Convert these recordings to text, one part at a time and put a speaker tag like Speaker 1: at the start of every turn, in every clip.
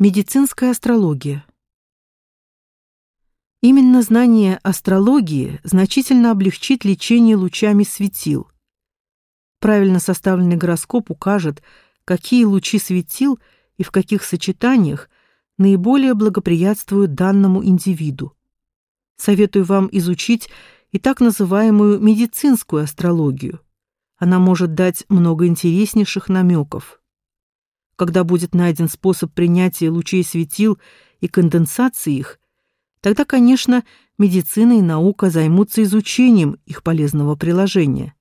Speaker 1: Медицинская астрология. Именно знание астрологии значительно облегчит лечение лучами светил. Правильно составленный гороскоп укажет, какие лучи светил и в каких сочетаниях наиболее благоприятствуют данному индивиду. Советую вам изучить и так называемую медицинскую астрологию. Она может дать много интереснейших намеков когда будет найден способ принятия лучей светил и конденсации их, тогда, конечно, медицина и наука займутся изучением их полезного приложения.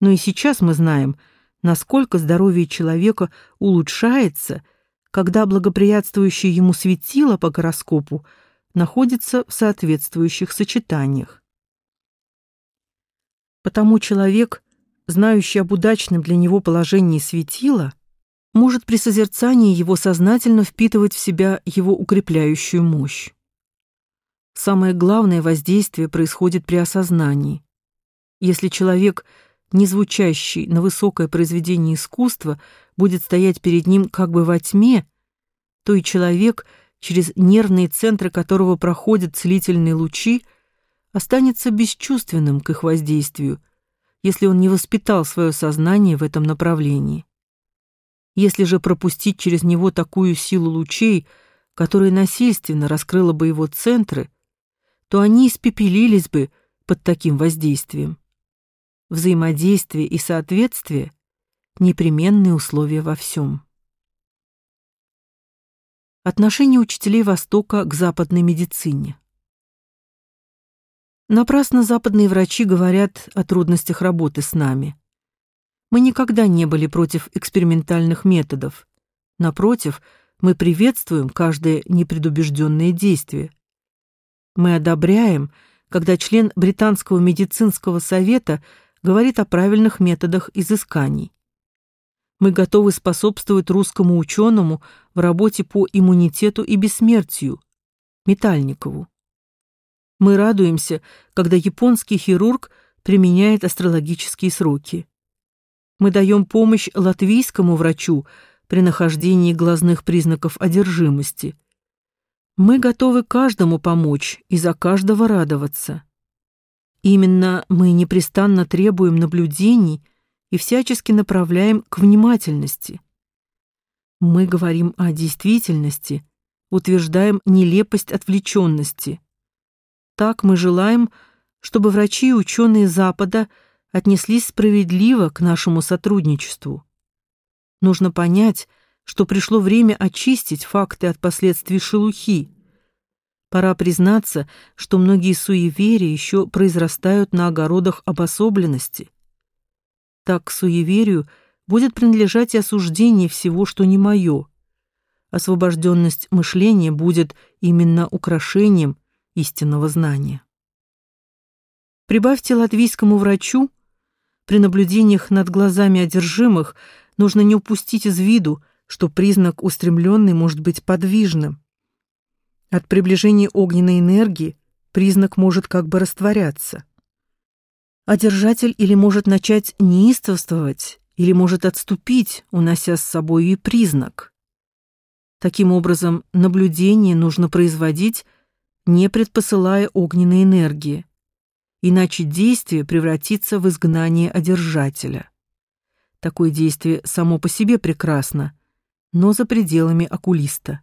Speaker 1: Но и сейчас мы знаем, насколько здоровье человека улучшается, когда благоприятствующее ему светило по гороскопу находится в соответствующих сочетаниях. Потому человек, знающий об удачном для него положении светила, может при созерцании его сознательно впитывать в себя его укрепляющую мощь. Самое главное воздействие происходит при осознании. Если человек, не звучащий на высокое произведение искусства, будет стоять перед ним как бы во тьме, то и человек, через нервные центры которого проходят целительные лучи, останется бесчувственным к их воздействию, если он не воспитал свое сознание в этом направлении. Если же пропустить через него такую силу лучей, которая насильственно раскрыла бы его центры, то они испепелились бы под таким воздействием. Взаимодействие и соответствие — непременные условия во всем. Отношение учителей Востока к западной медицине. Напрасно западные врачи говорят о трудностях работы с нами. Мы никогда не были против экспериментальных методов. Напротив, мы приветствуем каждое непредубежденное действие. Мы одобряем, когда член британского медицинского совета говорит о правильных методах изысканий. Мы готовы способствовать русскому ученому в работе по иммунитету и бессмертию, Метальникову. Мы радуемся, когда японский хирург применяет астрологические сроки. Мы даем помощь латвийскому врачу при нахождении глазных признаков одержимости. Мы готовы каждому помочь и за каждого радоваться. Именно мы непрестанно требуем наблюдений и всячески направляем к внимательности. Мы говорим о действительности, утверждаем нелепость отвлеченности. Так мы желаем, чтобы врачи и ученые Запада – отнеслись справедливо к нашему сотрудничеству. Нужно понять, что пришло время очистить факты от последствий шелухи. Пора признаться, что многие суеверия еще произрастают на огородах обособленности. Так к суеверию будет принадлежать и осуждение всего, что не мое. Освобожденность мышления будет именно украшением истинного знания. Прибавьте латвийскому врачу при наблюдениях над глазами одержимых нужно не упустить из виду, что признак устремленный может быть подвижным. От приближения огненной энергии признак может как бы растворяться. Одержатель или может начать неистовствовать, или может отступить, унося с собой и признак. Таким образом, наблюдение нужно производить, не предпосылая огненной энергии иначе действие превратится в изгнание одержателя. Такое действие само по себе прекрасно, но за пределами окулиста.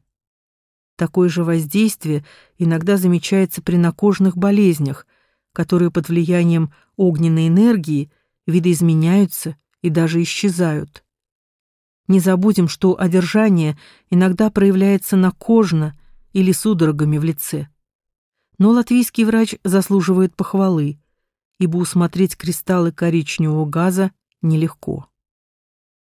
Speaker 1: Такое же воздействие иногда замечается при накожных болезнях, которые под влиянием огненной энергии видоизменяются и даже исчезают. Не забудем, что одержание иногда проявляется накожно или судорогами в лице. Но латвийский врач заслуживает похвалы, ибо усмотреть кристаллы коричневого газа нелегко.